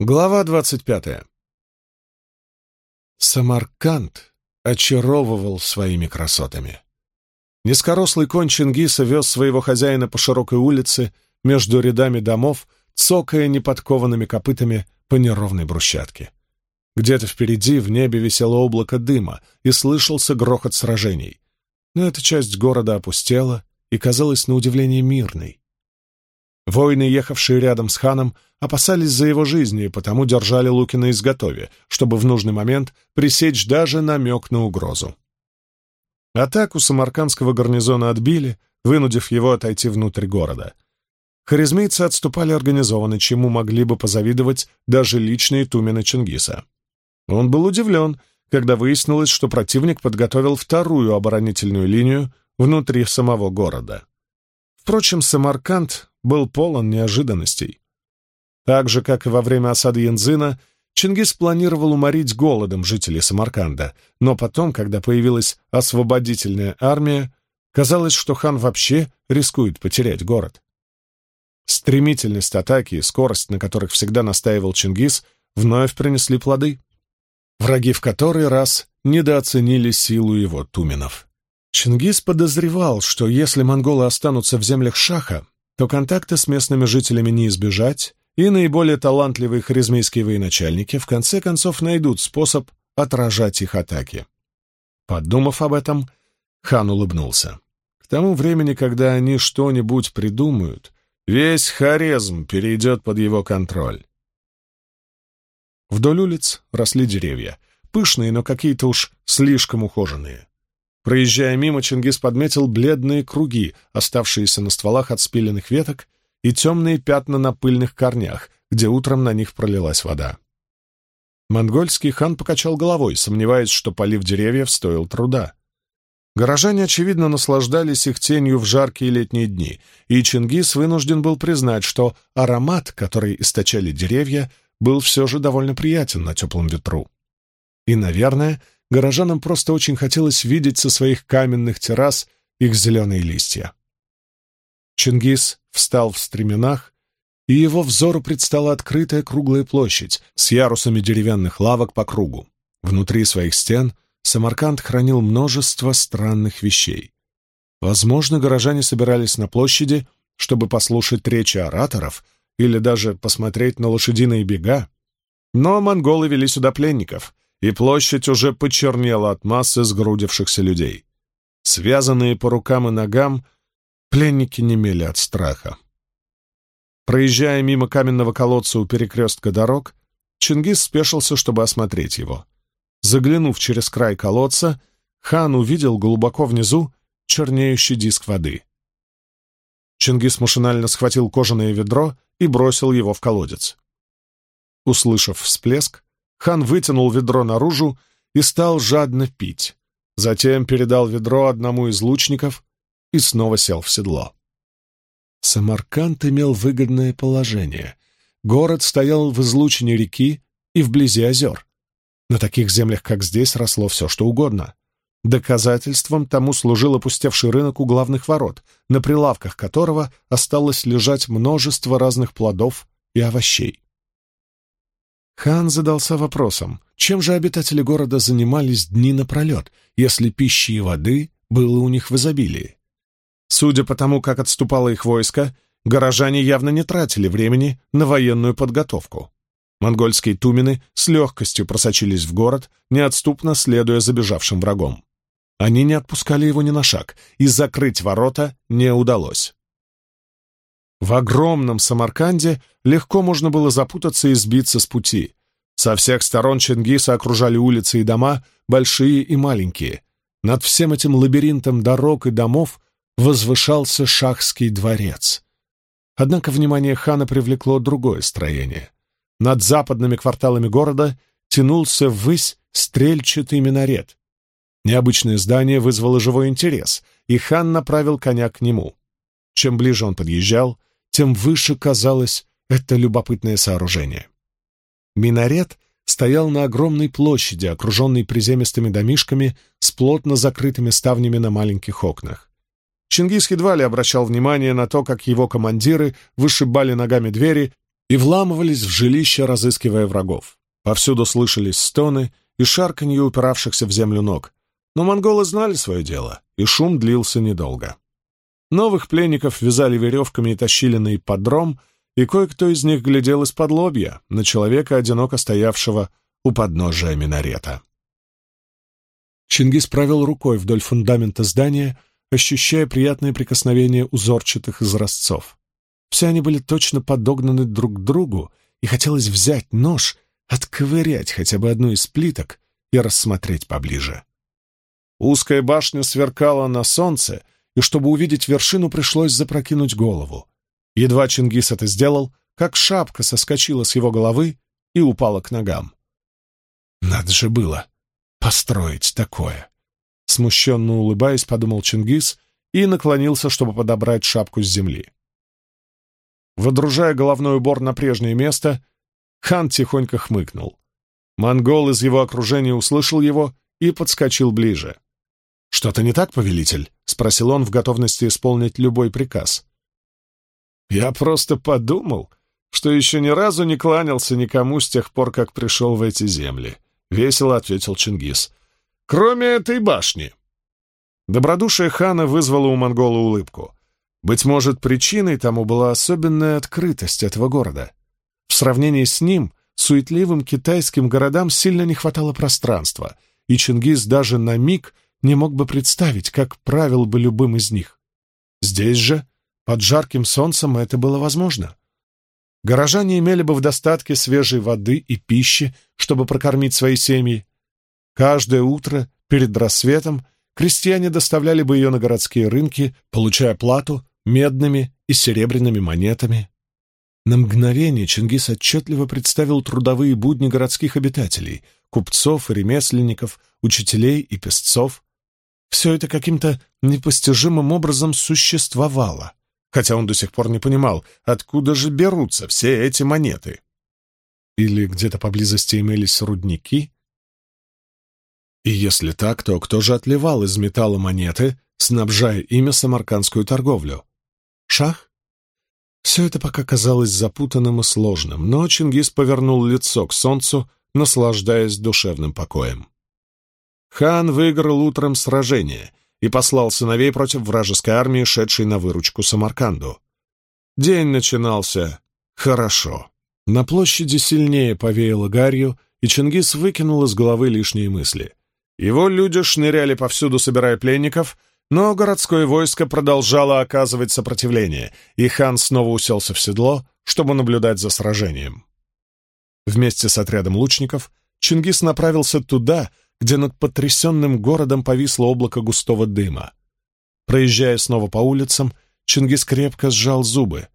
Глава двадцать пятая. Самарканд очаровывал своими красотами. Низкорослый конь Чингиса вез своего хозяина по широкой улице между рядами домов, цокая неподкованными копытами по неровной брусчатке. Где-то впереди в небе висело облако дыма и слышался грохот сражений. Но эта часть города опустела и казалась на удивление мирной. Воины, ехавшие рядом с ханом, опасались за его жизнь и потому держали луки на изготове, чтобы в нужный момент пресечь даже намек на угрозу. Атаку самаркандского гарнизона отбили, вынудив его отойти внутрь города. Харизмейцы отступали организованно, чему могли бы позавидовать даже личные тумены Чингиса. Он был удивлен, когда выяснилось, что противник подготовил вторую оборонительную линию внутри самого города. Впрочем, Самарканд был полон неожиданностей. Так же, как и во время осады Янзына, Чингис планировал уморить голодом жителей Самарканда, но потом, когда появилась освободительная армия, казалось, что хан вообще рискует потерять город. Стремительность атаки и скорость, на которых всегда настаивал Чингис, вновь принесли плоды. Враги в который раз недооценили силу его туменов. Чингис подозревал, что если монголы останутся в землях Шаха, то контакта с местными жителями не избежать, и наиболее талантливые харизмейские военачальники в конце концов найдут способ отражать их атаки. Подумав об этом, хан улыбнулся. К тому времени, когда они что-нибудь придумают, весь харизм перейдет под его контроль. Вдоль улиц росли деревья, пышные, но какие-то уж слишком ухоженные. Проезжая мимо, Чингис подметил бледные круги, оставшиеся на стволах от спиленных веток, и темные пятна на пыльных корнях, где утром на них пролилась вода. Монгольский хан покачал головой, сомневаясь, что полив деревьев стоил труда. Горожане, очевидно, наслаждались их тенью в жаркие летние дни, и Чингис вынужден был признать, что аромат, который источали деревья, был все же довольно приятен на теплом ветру. И, наверное, горожанам просто очень хотелось видеть со своих каменных террас их зеленые листья. Чингис встал в стременах, и его взору предстала открытая круглая площадь с ярусами деревянных лавок по кругу. Внутри своих стен Самарканд хранил множество странных вещей. Возможно, горожане собирались на площади, чтобы послушать речи ораторов или даже посмотреть на лошадиные бега. Но монголы вели сюда пленников, и площадь уже почернела от массы сгрудившихся людей. Связанные по рукам и ногам, пленники немели от страха. Проезжая мимо каменного колодца у перекрестка дорог, Чингис спешился, чтобы осмотреть его. Заглянув через край колодца, хан увидел глубоко внизу чернеющий диск воды. Чингис машинально схватил кожаное ведро и бросил его в колодец. Услышав всплеск, Хан вытянул ведро наружу и стал жадно пить. Затем передал ведро одному из лучников и снова сел в седло. Самарканд имел выгодное положение. Город стоял в излучине реки и вблизи озер. На таких землях, как здесь, росло все, что угодно. Доказательством тому служил опустевший рынок у главных ворот, на прилавках которого осталось лежать множество разных плодов и овощей. Хан задался вопросом, чем же обитатели города занимались дни напролет, если пищи и воды было у них в изобилии. Судя по тому, как отступало их войско, горожане явно не тратили времени на военную подготовку. Монгольские тумены с легкостью просочились в город, неотступно следуя забежавшим врагом. Они не отпускали его ни на шаг, и закрыть ворота не удалось. В огромном Самарканде легко можно было запутаться и сбиться с пути. Со всех сторон Чингиса окружали улицы и дома, большие и маленькие. Над всем этим лабиринтом дорог и домов возвышался шахский дворец. Однако внимание хана привлекло другое строение. Над западными кварталами города тянулся ввысь стрельчатый минарет. Необычное здание вызвало живой интерес, и хан направил коня к нему. Чем ближе он подъезжал, тем выше казалось это любопытное сооружение. Минарет стоял на огромной площади, окруженной приземистыми домишками с плотно закрытыми ставнями на маленьких окнах. Чингис едва ли обращал внимание на то, как его командиры вышибали ногами двери и вламывались в жилище, разыскивая врагов. Повсюду слышались стоны и шарканье упиравшихся в землю ног, но монголы знали свое дело, и шум длился недолго. Новых пленников вязали веревками и тащили на ипподром, и кое-кто из них глядел из-под лобья на человека, одиноко стоявшего у подножия минарета. Чингис провел рукой вдоль фундамента здания, ощущая приятное прикосновение узорчатых изразцов. Все они были точно подогнаны друг к другу, и хотелось взять нож, отковырять хотя бы одну из плиток и рассмотреть поближе. Узкая башня сверкала на солнце, и чтобы увидеть вершину, пришлось запрокинуть голову. Едва Чингис это сделал, как шапка соскочила с его головы и упала к ногам. «Надо же было построить такое!» Смущенно улыбаясь, подумал Чингис и наклонился, чтобы подобрать шапку с земли. Водружая головной убор на прежнее место, хан тихонько хмыкнул. Монгол из его окружения услышал его и подскочил ближе. «Что-то не так, повелитель?» — спросил он в готовности исполнить любой приказ. «Я просто подумал, что еще ни разу не кланялся никому с тех пор, как пришел в эти земли», — весело ответил Чингис. «Кроме этой башни». Добродушие хана вызвало у монгола улыбку. Быть может, причиной тому была особенная открытость этого города. В сравнении с ним суетливым китайским городам сильно не хватало пространства, и Чингис даже на миг — не мог бы представить, как правил бы любым из них. Здесь же, под жарким солнцем, это было возможно. Горожане имели бы в достатке свежей воды и пищи, чтобы прокормить свои семьи. Каждое утро, перед рассветом, крестьяне доставляли бы ее на городские рынки, получая плату медными и серебряными монетами. На мгновение Чингис отчетливо представил трудовые будни городских обитателей, купцов и ремесленников, учителей и песцов, все это каким-то непостижимым образом существовало, хотя он до сих пор не понимал, откуда же берутся все эти монеты. Или где-то поблизости имелись рудники? И если так, то кто же отливал из металла монеты, снабжая ими самаркандскую торговлю? Шах? Все это пока казалось запутанным и сложным, но Чингис повернул лицо к солнцу, наслаждаясь душевным покоем. Хан выиграл утром сражение и послал сыновей против вражеской армии, шедшей на выручку Самарканду. День начинался хорошо. На площади сильнее повеяло гарью, и Чингис выкинул из головы лишние мысли. Его люди шныряли повсюду, собирая пленников, но городское войско продолжало оказывать сопротивление, и хан снова уселся в седло, чтобы наблюдать за сражением. Вместе с отрядом лучников Чингис направился туда, где над потрясенным городом повисло облако густого дыма. Проезжая снова по улицам, Чингис крепко сжал зубы.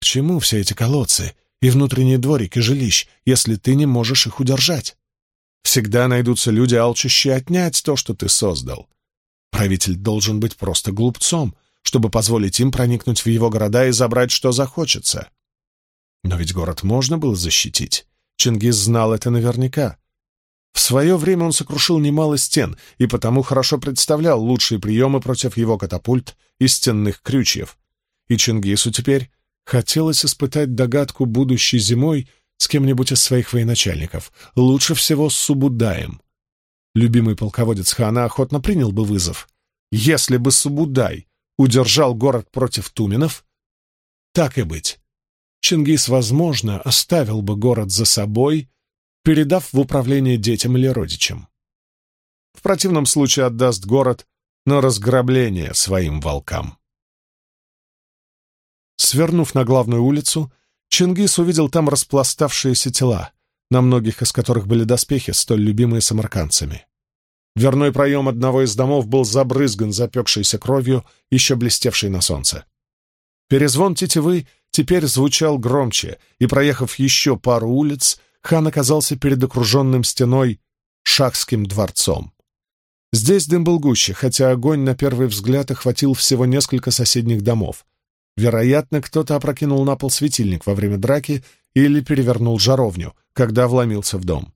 «К чему все эти колодцы и внутренние дворики жилищ, если ты не можешь их удержать? Всегда найдутся люди, алчущие отнять то, что ты создал. Правитель должен быть просто глупцом, чтобы позволить им проникнуть в его города и забрать, что захочется. Но ведь город можно было защитить. Чингис знал это наверняка. В свое время он сокрушил немало стен и потому хорошо представлял лучшие приемы против его катапульт и стенных крючьев. И Чингису теперь хотелось испытать догадку будущей зимой с кем-нибудь из своих военачальников, лучше всего с Субудаем. Любимый полководец хана охотно принял бы вызов. Если бы Субудай удержал город против туменов, так и быть. Чингис, возможно, оставил бы город за собой передав в управление детям или родичам. В противном случае отдаст город на разграбление своим волкам. Свернув на главную улицу, Чингис увидел там распластавшиеся тела, на многих из которых были доспехи, столь любимые самаркандцами. Дверной проем одного из домов был забрызган запекшейся кровью, еще блестевшей на солнце. Перезвон тетивы теперь звучал громче, и, проехав еще пару улиц, хан оказался перед окруженным стеной шахским дворцом. Здесь дым был гуще, хотя огонь на первый взгляд охватил всего несколько соседних домов. Вероятно, кто-то опрокинул на пол светильник во время драки или перевернул жаровню, когда вломился в дом.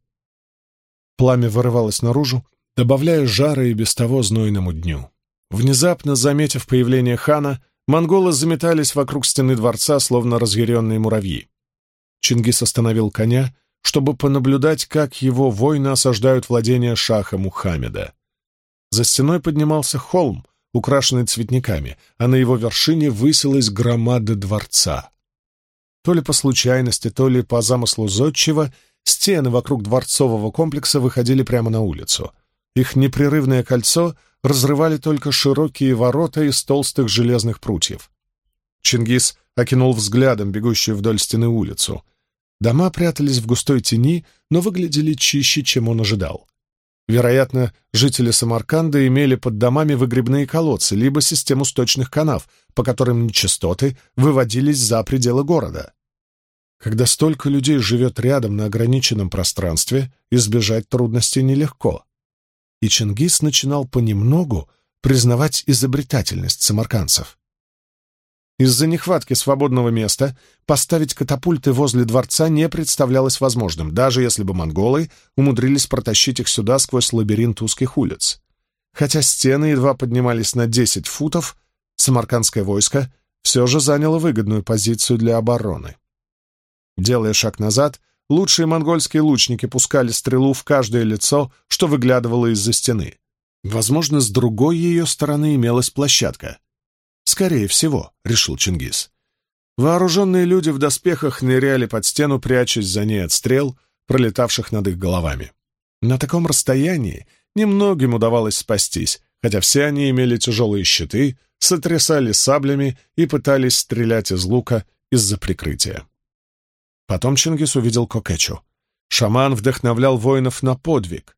Пламя вырывалось наружу, добавляя жара и без того знойному дню. Внезапно, заметив появление хана, монголы заметались вокруг стены дворца, словно разъяренные муравьи. Чингис остановил коня чтобы понаблюдать, как его воины осаждают владения шаха Мухаммеда. За стеной поднимался холм, украшенный цветниками, а на его вершине высилась громада дворца. То ли по случайности, то ли по замыслу зодчего, стены вокруг дворцового комплекса выходили прямо на улицу. Их непрерывное кольцо разрывали только широкие ворота из толстых железных прутьев. Чингис окинул взглядом бегущую вдоль стены улицу — Дома прятались в густой тени, но выглядели чище, чем он ожидал. Вероятно, жители Самарканда имели под домами выгребные колодцы, либо систему сточных канав, по которым нечистоты выводились за пределы города. Когда столько людей живет рядом на ограниченном пространстве, избежать трудностей нелегко. И Чингис начинал понемногу признавать изобретательность самаркандцев. Из-за нехватки свободного места поставить катапульты возле дворца не представлялось возможным, даже если бы монголы умудрились протащить их сюда сквозь лабиринт узких улиц. Хотя стены едва поднимались на 10 футов, самаркандское войско все же заняло выгодную позицию для обороны. Делая шаг назад, лучшие монгольские лучники пускали стрелу в каждое лицо, что выглядывало из-за стены. Возможно, с другой ее стороны имелась площадка — «Скорее всего», — решил Чингис. Вооруженные люди в доспехах ныряли под стену, прячась за ней от стрел, пролетавших над их головами. На таком расстоянии немногим удавалось спастись, хотя все они имели тяжелые щиты, сотрясали саблями и пытались стрелять из лука из-за прикрытия. Потом Чингис увидел Кокетчу. Шаман вдохновлял воинов на подвиг,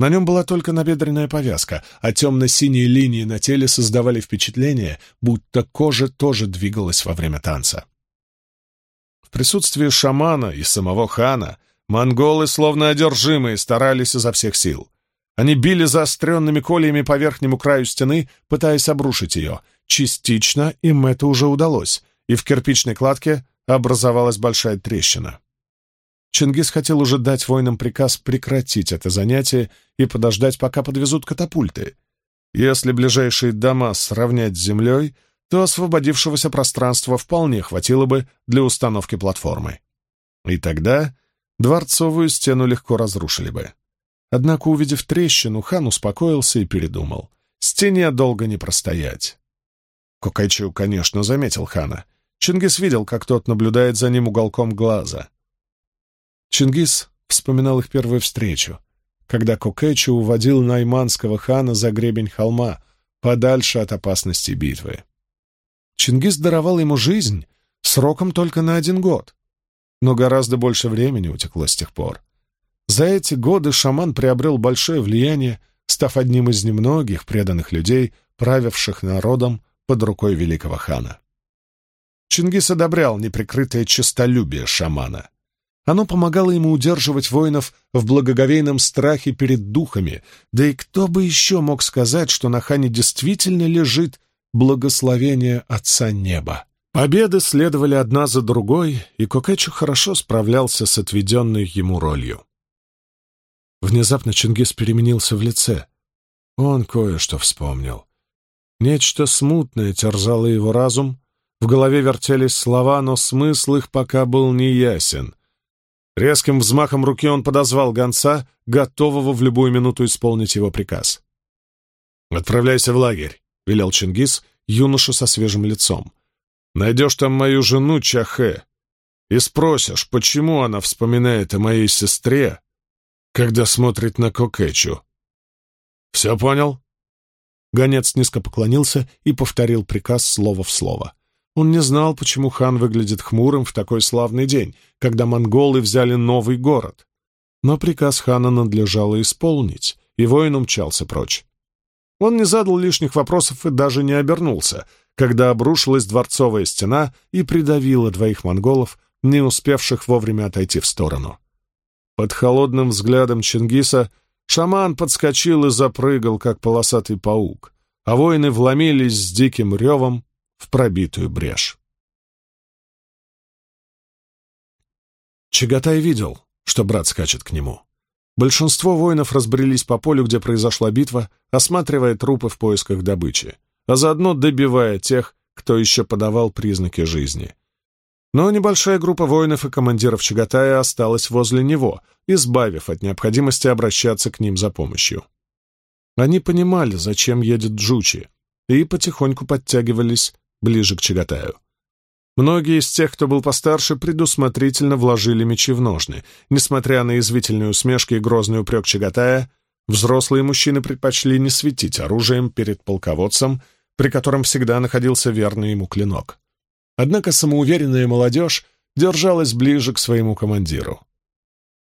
на нем была только набедренная повязка, а темно-синие линии на теле создавали впечатление, будто кожа тоже двигалась во время танца. В присутствии шамана и самого хана монголы, словно одержимые, старались изо всех сил. Они били заостренными кольями по верхнему краю стены, пытаясь обрушить ее. Частично им это уже удалось, и в кирпичной кладке образовалась большая трещина. Чингис хотел уже дать воинам приказ прекратить это занятие и подождать, пока подвезут катапульты. Если ближайшие дома сравнять с землей, то освободившегося пространства вполне хватило бы для установки платформы. И тогда дворцовую стену легко разрушили бы. Однако, увидев трещину, хан успокоился и передумал. Стене долго не простоять. Кокайчу, конечно, заметил хана. Чингис видел, как тот наблюдает за ним уголком глаза — Чингис вспоминал их первую встречу, когда Кокетчу уводил найманского хана за гребень холма, подальше от опасности битвы. Чингис даровал ему жизнь сроком только на один год, но гораздо больше времени утекло с тех пор. За эти годы шаман приобрел большое влияние, став одним из немногих преданных людей, правивших народом под рукой великого хана. Чингис одобрял неприкрытое честолюбие шамана — оно помогало ему удерживать воинов в благоговейном страхе перед духами, да и кто бы еще мог сказать, что на хане действительно лежит благословение Отца Неба. Победы следовали одна за другой, и Кокетчу хорошо справлялся с отведенной ему ролью. Внезапно Чингис переменился в лице. Он кое-что вспомнил. Нечто смутное терзало его разум, в голове вертелись слова, но смысл их пока был неясен — Резким взмахом руки он подозвал гонца, готового в любую минуту исполнить его приказ. «Отправляйся в лагерь», — велел Чингис, юноша со свежим лицом. «Найдешь там мою жену Чахэ и спросишь, почему она вспоминает о моей сестре, когда смотрит на Кокэчу». «Все понял?» Гонец низко поклонился и повторил приказ слово в слово. Он не знал, почему хан выглядит хмурым в такой славный день, когда монголы взяли новый город. Но приказ хана надлежало исполнить, и воин умчался прочь. Он не задал лишних вопросов и даже не обернулся, когда обрушилась дворцовая стена и придавила двоих монголов, не успевших вовремя отойти в сторону. Под холодным взглядом Чингиса шаман подскочил и запрыгал, как полосатый паук, а воины вломились с диким ревом в пробитую брешь. Чагатай видел, что брат скачет к нему. Большинство воинов разбрелись по полю, где произошла битва, осматривая трупы в поисках добычи, а заодно добивая тех, кто еще подавал признаки жизни. Но небольшая группа воинов и командиров Чагатая осталась возле него, избавив от необходимости обращаться к ним за помощью. Они понимали, зачем едет Джучи, и потихоньку подтягивались ближе к Чагатаю. Многие из тех, кто был постарше, предусмотрительно вложили мечи в ножны. Несмотря на извительные усмешки и грозный упрек Чагатая, взрослые мужчины предпочли не светить оружием перед полководцем, при котором всегда находился верный ему клинок. Однако самоуверенная молодежь держалась ближе к своему командиру.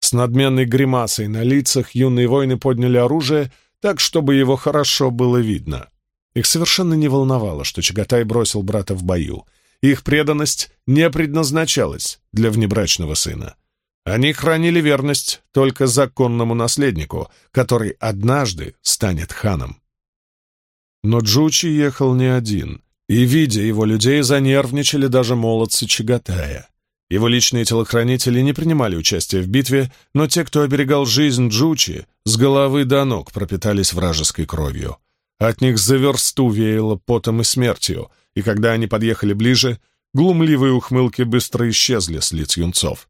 С надменной гримасой на лицах юные воины подняли оружие так, чтобы его хорошо было видно. Их совершенно не волновало, что Чагатай бросил брата в бою. Их преданность не предназначалась для внебрачного сына. Они хранили верность только законному наследнику, который однажды станет ханом. Но Джучи ехал не один, и, видя его людей, занервничали даже молодцы Чагатая. Его личные телохранители не принимали участия в битве, но те, кто оберегал жизнь Джучи, с головы до ног пропитались вражеской кровью. От них за версту веяло потом и смертью, и когда они подъехали ближе, глумливые ухмылки быстро исчезли с лиц юнцов.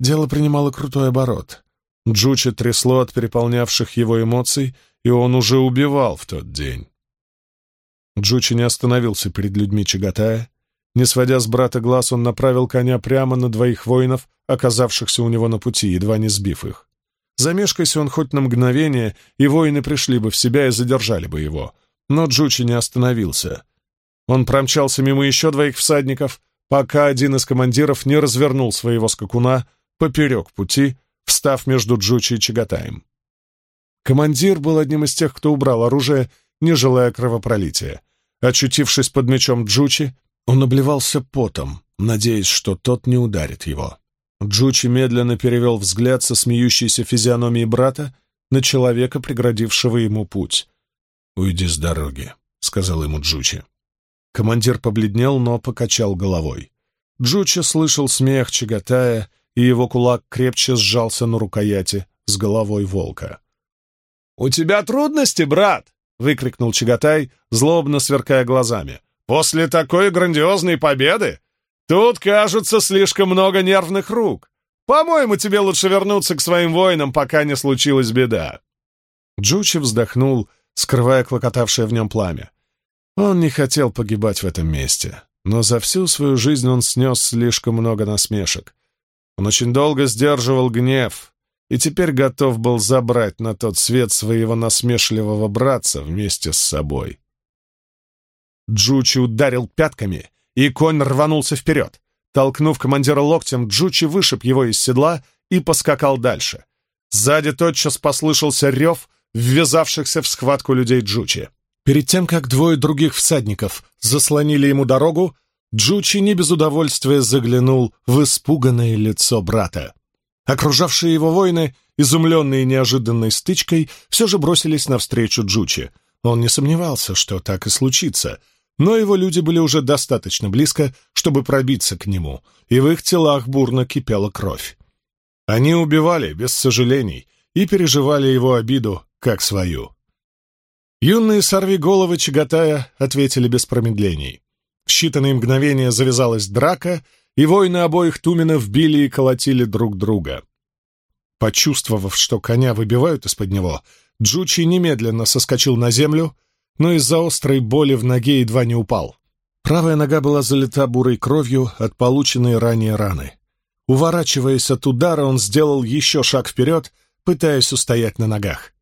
Дело принимало крутой оборот. Джуча трясло от переполнявших его эмоций, и он уже убивал в тот день. Джучи не остановился перед людьми Чагатая. Не сводя с брата глаз, он направил коня прямо на двоих воинов, оказавшихся у него на пути, едва не сбив их. Замешкайся он хоть на мгновение, и воины пришли бы в себя и задержали бы его. Но Джучи не остановился. Он промчался мимо еще двоих всадников, пока один из командиров не развернул своего скакуна поперек пути, встав между Джучи и Чагатаем. Командир был одним из тех, кто убрал оружие, не желая кровопролития. Очутившись под мечом Джучи, он обливался потом, надеясь, что тот не ударит его. Джучи медленно перевел взгляд со смеющейся физиономией брата на человека, преградившего ему путь. «Уйди с дороги», — сказал ему Джучи. Командир побледнел, но покачал головой. Джучи слышал смех, чаготая, и его кулак крепче сжался на рукояти с головой волка. «У тебя трудности, брат!» — выкрикнул Чагатай, злобно сверкая глазами. «После такой грандиозной победы Тут, кажется, слишком много нервных рук. По-моему, тебе лучше вернуться к своим воинам, пока не случилась беда». Джучи вздохнул, скрывая клокотавшее в нем пламя. Он не хотел погибать в этом месте, но за всю свою жизнь он снес слишком много насмешек. Он очень долго сдерживал гнев и теперь готов был забрать на тот свет своего насмешливого братца вместе с собой. Джучи ударил пятками — и конь рванулся вперед. Толкнув командира локтем, Джучи вышиб его из седла и поскакал дальше. Сзади тотчас послышался рев ввязавшихся в схватку людей Джучи. Перед тем, как двое других всадников заслонили ему дорогу, Джучи не без удовольствия заглянул в испуганное лицо брата. Окружавшие его воины, изумленные неожиданной стычкой, все же бросились навстречу Джучи. Он не сомневался, что так и случится — но его люди были уже достаточно близко, чтобы пробиться к нему, и в их телах бурно кипела кровь. Они убивали, без сожалений, и переживали его обиду, как свою. Юные сорви-головы Чагатая ответили без промедлений. В считанные мгновения завязалась драка, и воины обоих туменов били и колотили друг друга. Почувствовав, что коня выбивают из-под него, Джучи немедленно соскочил на землю — но из-за острой боли в ноге едва не упал. Правая нога была залита бурой кровью от полученной ранее раны. Уворачиваясь от удара, он сделал еще шаг вперед, пытаясь устоять на ногах.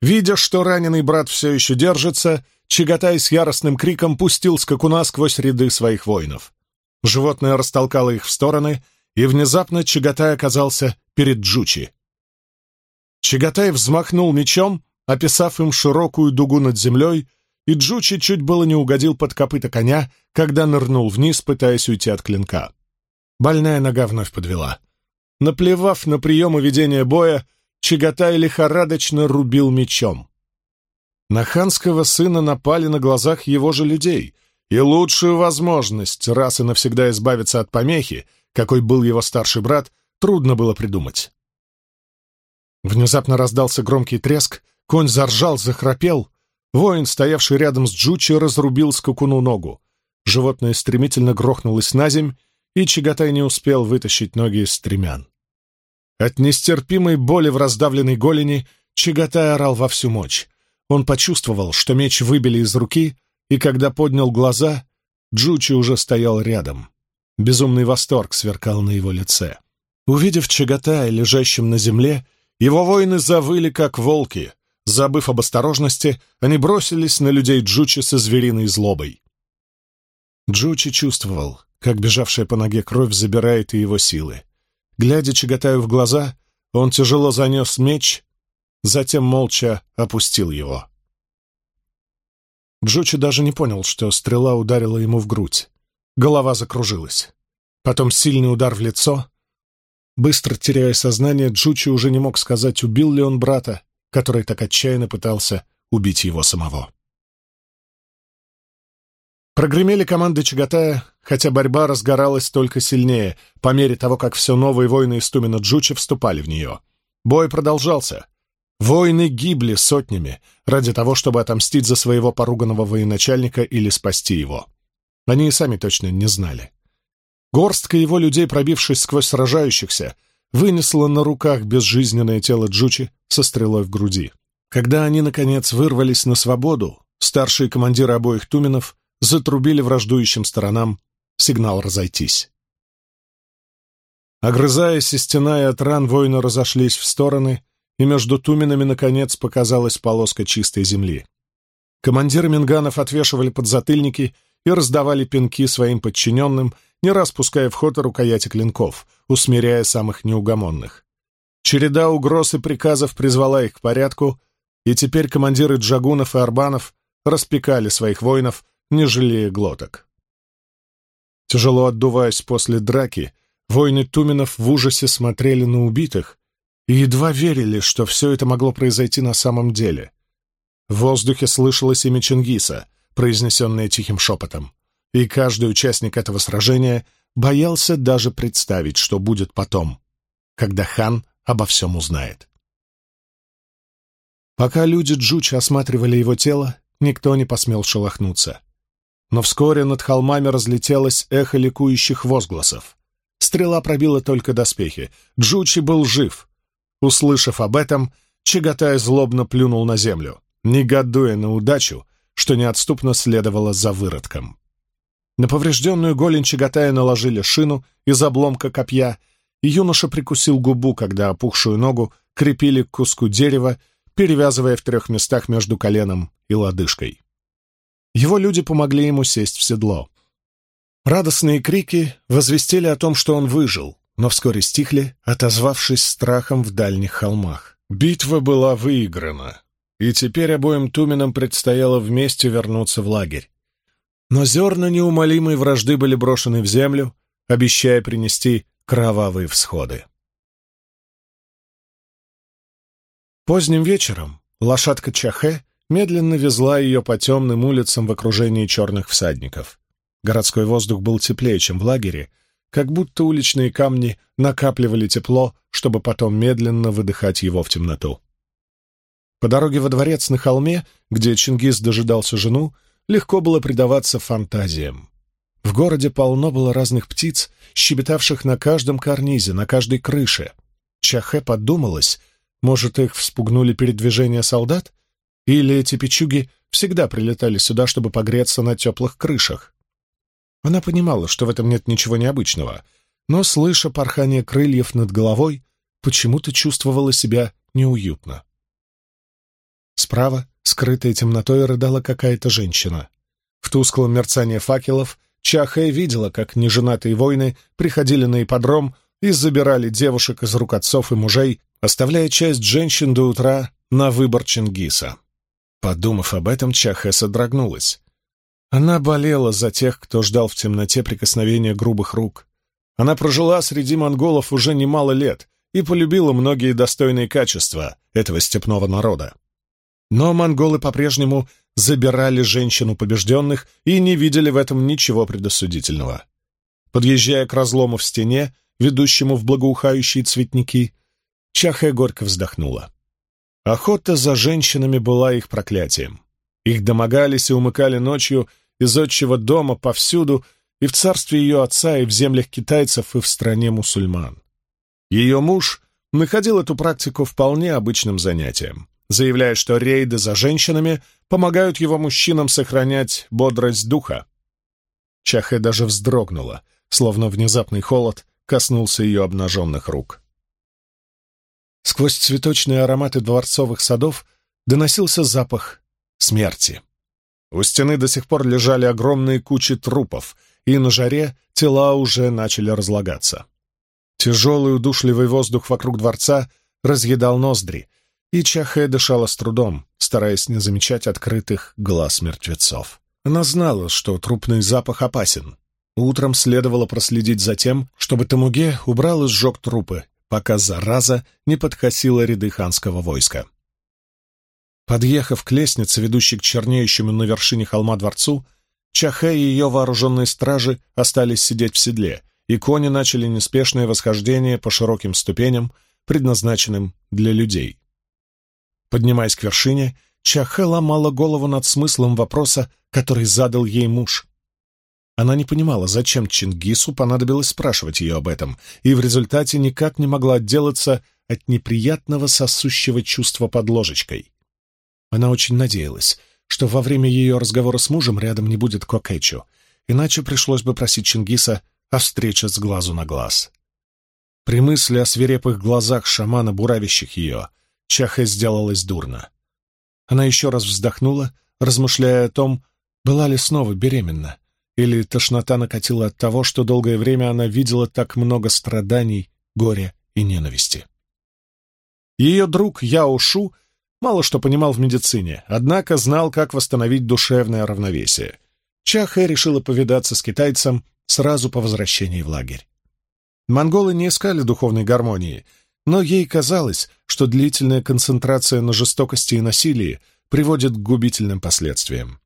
Видя, что раненый брат все еще держится, Чагатай с яростным криком пустил скакуна сквозь ряды своих воинов. Животное растолкало их в стороны, и внезапно Чагатай оказался перед Джучи. Чагатай взмахнул мечом, описав им широкую дугу над землей, и Джучи чуть было не угодил под копыта коня, когда нырнул вниз, пытаясь уйти от клинка. Больная нога вновь подвела. Наплевав на приемы ведения боя, Чагатай лихорадочно рубил мечом. На ханского сына напали на глазах его же людей, и лучшую возможность раз и навсегда избавиться от помехи, какой был его старший брат, трудно было придумать. Внезапно раздался громкий треск, Конь заржал, захрапел. Воин, стоявший рядом с Джучи, разрубил скакуну ногу. Животное стремительно грохнулось на земь, и Чагатай не успел вытащить ноги из стремян. От нестерпимой боли в раздавленной голени Чагатай орал во всю мочь. Он почувствовал, что меч выбили из руки, и когда поднял глаза, Джучи уже стоял рядом. Безумный восторг сверкал на его лице. Увидев Чагатая, лежащим на земле, его воины завыли, как волки, Забыв об осторожности, они бросились на людей Джучи со звериной злобой. Джучи чувствовал, как бежавшая по ноге кровь забирает и его силы. Глядя Чагатаю в глаза, он тяжело занес меч, затем молча опустил его. Джучи даже не понял, что стрела ударила ему в грудь. Голова закружилась. Потом сильный удар в лицо. Быстро теряя сознание, Джучи уже не мог сказать, убил ли он брата который так отчаянно пытался убить его самого. Прогремели команды Чагатая, хотя борьба разгоралась только сильнее, по мере того, как все новые воины из Тумина Джучи вступали в нее. Бой продолжался. Воины гибли сотнями ради того, чтобы отомстить за своего поруганного военачальника или спасти его. Они и сами точно не знали. Горстка его людей, пробившись сквозь сражающихся, вынесла на руках безжизненное тело Джучи со стрелой в груди. Когда они, наконец, вырвались на свободу, старшие командиры обоих туменов затрубили враждующим сторонам сигнал разойтись. Огрызаясь и стеная от ран, воины разошлись в стороны, и между туменами, наконец, показалась полоска чистой земли. Командиры минганов отвешивали подзатыльники и раздавали пинки своим подчиненным, не раз пуская в ход рукояти клинков, усмиряя самых неугомонных. Череда угроз и приказов призвала их к порядку, и теперь командиры джагунов и арбанов распекали своих воинов, не жалея глоток. Тяжело отдуваясь после драки, воины туминов в ужасе смотрели на убитых и едва верили, что все это могло произойти на самом деле. В воздухе слышалось имя Чингиса, произнесенное тихим шепотом, и каждый участник этого сражения боялся даже представить, что будет потом, когда хан обо всем узнает. Пока люди Джучи осматривали его тело, никто не посмел шелохнуться. Но вскоре над холмами разлетелось эхо ликующих возгласов. Стрела пробила только доспехи. Джучи был жив. Услышав об этом, Чагатай злобно плюнул на землю, негодуя на удачу, что неотступно следовало за выродком. На поврежденную голень Чагатая наложили шину из обломка копья — юноша прикусил губу, когда опухшую ногу крепили к куску дерева, перевязывая в трех местах между коленом и лодыжкой. Его люди помогли ему сесть в седло. Радостные крики возвестили о том, что он выжил, но вскоре стихли, отозвавшись страхом в дальних холмах. Битва была выиграна, и теперь обоим туменам предстояло вместе вернуться в лагерь. Но зерна неумолимой вражды были брошены в землю, обещая принести Кровавые всходы. Поздним вечером лошадка Чахе медленно везла ее по темным улицам в окружении черных всадников. Городской воздух был теплее, чем в лагере, как будто уличные камни накапливали тепло, чтобы потом медленно выдыхать его в темноту. По дороге во дворец на холме, где Чингис дожидался жену, легко было предаваться фантазиям. В городе полно было разных птиц, щебетавших на каждом карнизе, на каждой крыше. Чахе подумалось, может, их вспугнули передвижения солдат? Или эти печуги всегда прилетали сюда, чтобы погреться на теплых крышах? Она понимала, что в этом нет ничего необычного, но, слыша порхание крыльев над головой, почему-то чувствовала себя неуютно. Справа, скрытая темнотой, рыдала какая-то женщина. В тусклом мерцании факелов — Чахая видела, как неженатые воины приходили на ипподром и забирали девушек из рук отцов и мужей, оставляя часть женщин до утра на выбор Чингиса. Подумав об этом, Чахэ содрогнулась. Она болела за тех, кто ждал в темноте прикосновения грубых рук. Она прожила среди монголов уже немало лет и полюбила многие достойные качества этого степного народа. Но монголы по-прежнему забирали женщину побежденных и не видели в этом ничего предосудительного. Подъезжая к разлому в стене, ведущему в благоухающие цветники, Чахая горько вздохнула. Охота за женщинами была их проклятием. Их домогались и умыкали ночью из отчего дома повсюду и в царстве ее отца, и в землях китайцев, и в стране мусульман. Ее муж находил эту практику вполне обычным занятием заявляя, что рейды за женщинами помогают его мужчинам сохранять бодрость духа. Чахе даже вздрогнула, словно внезапный холод коснулся ее обнаженных рук. Сквозь цветочные ароматы дворцовых садов доносился запах смерти. У стены до сих пор лежали огромные кучи трупов, и на жаре тела уже начали разлагаться. Тяжелый удушливый воздух вокруг дворца разъедал ноздри, и Чахэ дышала с трудом, стараясь не замечать открытых глаз мертвецов. Она знала, что трупный запах опасен. Утром следовало проследить за тем, чтобы Тамуге убрал и сжег трупы, пока зараза не подкосила ряды ханского войска. Подъехав к лестнице, ведущей к чернеющему на вершине холма дворцу, Чахэ и ее вооруженные стражи остались сидеть в седле, и кони начали неспешное восхождение по широким ступеням, предназначенным для людей. Поднимаясь к вершине, Чахэ ломала голову над смыслом вопроса, который задал ей муж. Она не понимала, зачем Чингису понадобилось спрашивать ее об этом, и в результате никак не могла отделаться от неприятного сосущего чувства под ложечкой. Она очень надеялась, что во время ее разговора с мужем рядом не будет Кокэчу, иначе пришлось бы просить Чингиса о встрече с глазу на глаз. При мысли о свирепых глазах шамана, буравящих ее — Чахе сделалось дурно. Она еще раз вздохнула, размышляя о том, была ли снова беременна, или тошнота накатила от того, что долгое время она видела так много страданий, горя и ненависти. Ее друг Яо Шу мало что понимал в медицине, однако знал, как восстановить душевное равновесие. Чахэ решила повидаться с китайцем сразу по возвращении в лагерь. Монголы не искали духовной гармонии — но ей казалось, что длительная концентрация на жестокости и насилии приводит к губительным последствиям.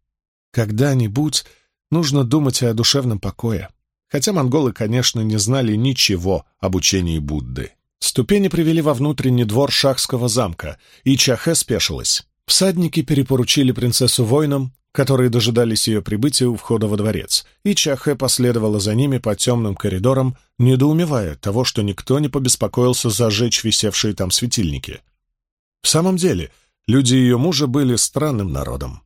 Когда-нибудь нужно думать о душевном покое, хотя монголы, конечно, не знали ничего об учении Будды. Ступени привели во внутренний двор шахского замка, и Чахе спешилась. Всадники перепоручили принцессу воинам, которые дожидались ее прибытия у входа во дворец, и Чахэ последовала за ними по темным коридорам, недоумевая того, что никто не побеспокоился зажечь висевшие там светильники. В самом деле, люди ее мужа были странным народом.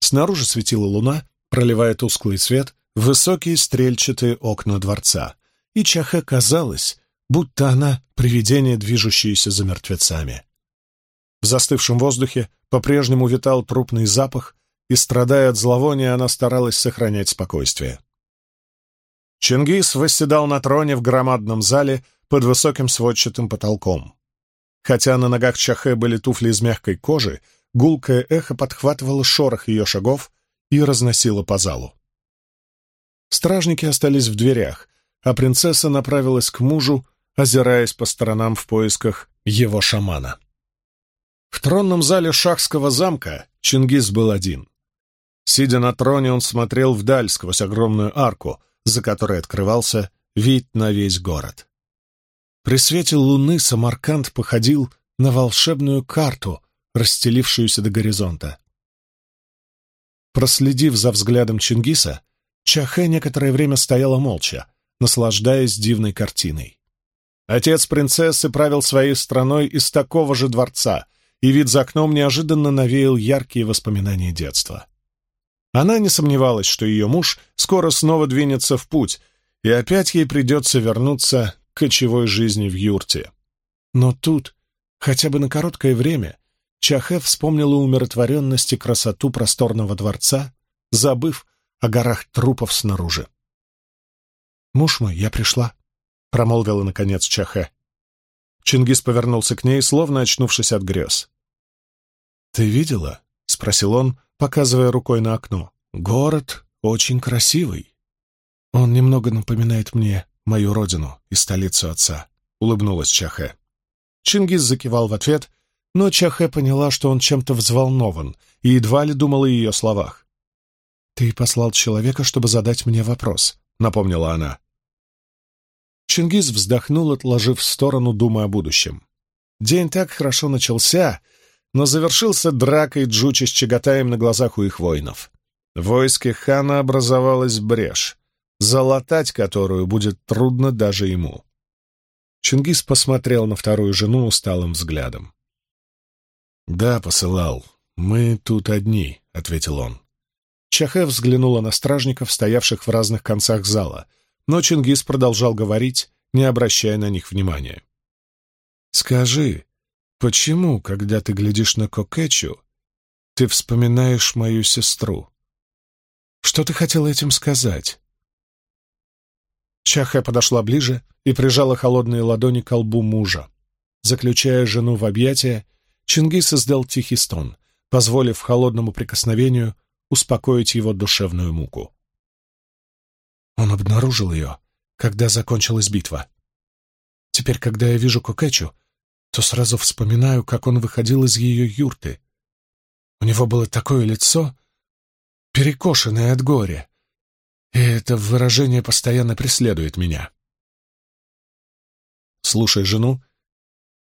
Снаружи светила луна, проливая тусклый свет в высокие стрельчатые окна дворца, и Чахэ казалось, будто она — привидение, движущееся за мертвецами. В застывшем воздухе по-прежнему витал трупный запах, и, страдая от зловония, она старалась сохранять спокойствие. Чингис восседал на троне в громадном зале под высоким сводчатым потолком. Хотя на ногах Чахе были туфли из мягкой кожи, гулкое эхо подхватывало шорох ее шагов и разносило по залу. Стражники остались в дверях, а принцесса направилась к мужу, озираясь по сторонам в поисках его шамана. В тронном зале шахского замка Чингис был один. Сидя на троне, он смотрел вдаль сквозь огромную арку, за которой открывался вид на весь город. При свете луны Самарканд походил на волшебную карту, расстелившуюся до горизонта. Проследив за взглядом Чингиса, Чахэ некоторое время стояла молча, наслаждаясь дивной картиной. Отец принцессы правил своей страной из такого же дворца, и вид за окном неожиданно навеял яркие воспоминания детства. Она не сомневалась, что ее муж скоро снова двинется в путь, и опять ей придется вернуться к кочевой жизни в юрте. Но тут, хотя бы на короткое время, Чахе вспомнила умиротворенность и красоту просторного дворца, забыв о горах трупов снаружи. «Муж мой, я пришла», — промолвила, наконец, Чахе. Чингис повернулся к ней, словно очнувшись от грез. «Ты видела?» — спросил он, показывая рукой на окно. «Город очень красивый. Он немного напоминает мне мою родину и столицу отца», — улыбнулась Чахе. Чингис закивал в ответ, но Чахе поняла, что он чем-то взволнован и едва ли думал о ее словах. «Ты послал человека, чтобы задать мне вопрос», — напомнила она. Чингис вздохнул, отложив в сторону думая о будущем. День так хорошо начался, но завершился дракой Джучи с Чагатаем на глазах у их воинов. В войске хана образовалась брешь, залатать которую будет трудно даже ему. Чингис посмотрел на вторую жену усталым взглядом. «Да, посылал. Мы тут одни», — ответил он. Чахэ взглянула на стражников, стоявших в разных концах зала, но Чингис продолжал говорить, не обращая на них внимания. «Скажи, Почему, когда ты глядишь на Кокетчу, ты вспоминаешь мою сестру? Что ты хотел этим сказать?» Чахая подошла ближе и прижала холодные ладони к лбу мужа. Заключая жену в объятия, Чингис издал тихий стон, позволив холодному прикосновению успокоить его душевную муку. Он обнаружил ее, когда закончилась битва. Теперь, когда я вижу Кокетчу, то сразу вспоминаю, как он выходил из ее юрты. У него было такое лицо, перекошенное от горя, и это выражение постоянно преследует меня. Слушая жену,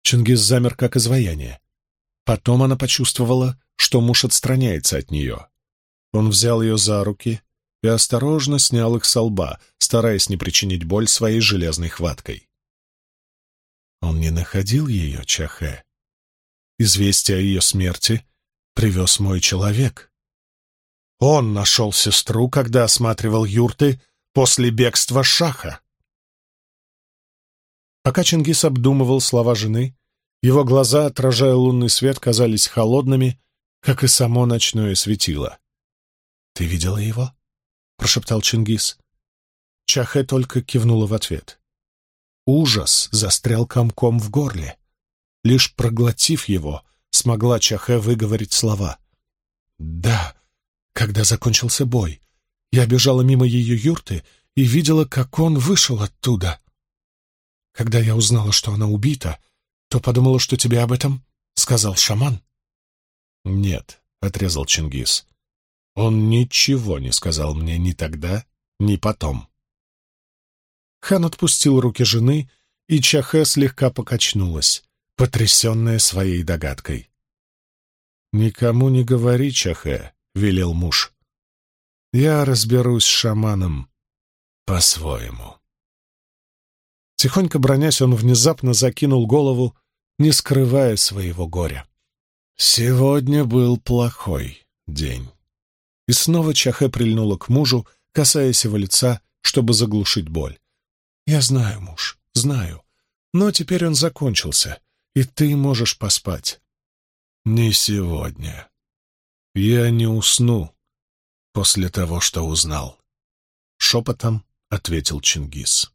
Чингис замер как изваяние. Потом она почувствовала, что муж отстраняется от нее. Он взял ее за руки и осторожно снял их со лба, стараясь не причинить боль своей железной хваткой. Он не находил ее, чахэ. Известие о ее смерти привез мой человек. Он нашел сестру, когда осматривал юрты после бегства Шаха. Пока Чингис обдумывал слова жены, его глаза, отражая лунный свет, казались холодными, как и само ночное светило. «Ты видела его?» — прошептал Чингис. Чахэ только кивнула в ответ. Ужас застрял комком в горле. Лишь проглотив его, смогла Чахе выговорить слова. «Да, когда закончился бой, я бежала мимо ее юрты и видела, как он вышел оттуда. Когда я узнала, что она убита, то подумала, что тебе об этом сказал шаман». «Нет», — отрезал Чингис, — «он ничего не сказал мне ни тогда, ни потом». Хан отпустил руки жены, и Чахе слегка покачнулась, потрясенная своей догадкой. «Никому не говори, Чахе», — велел муж. «Я разберусь с шаманом по-своему». Тихонько бронясь, он внезапно закинул голову, не скрывая своего горя. «Сегодня был плохой день». И снова Чахе прильнула к мужу, касаясь его лица, чтобы заглушить боль. «Я знаю, муж, знаю. Но теперь он закончился, и ты можешь поспать». «Не сегодня. Я не усну после того, что узнал», — шепотом ответил Чингис.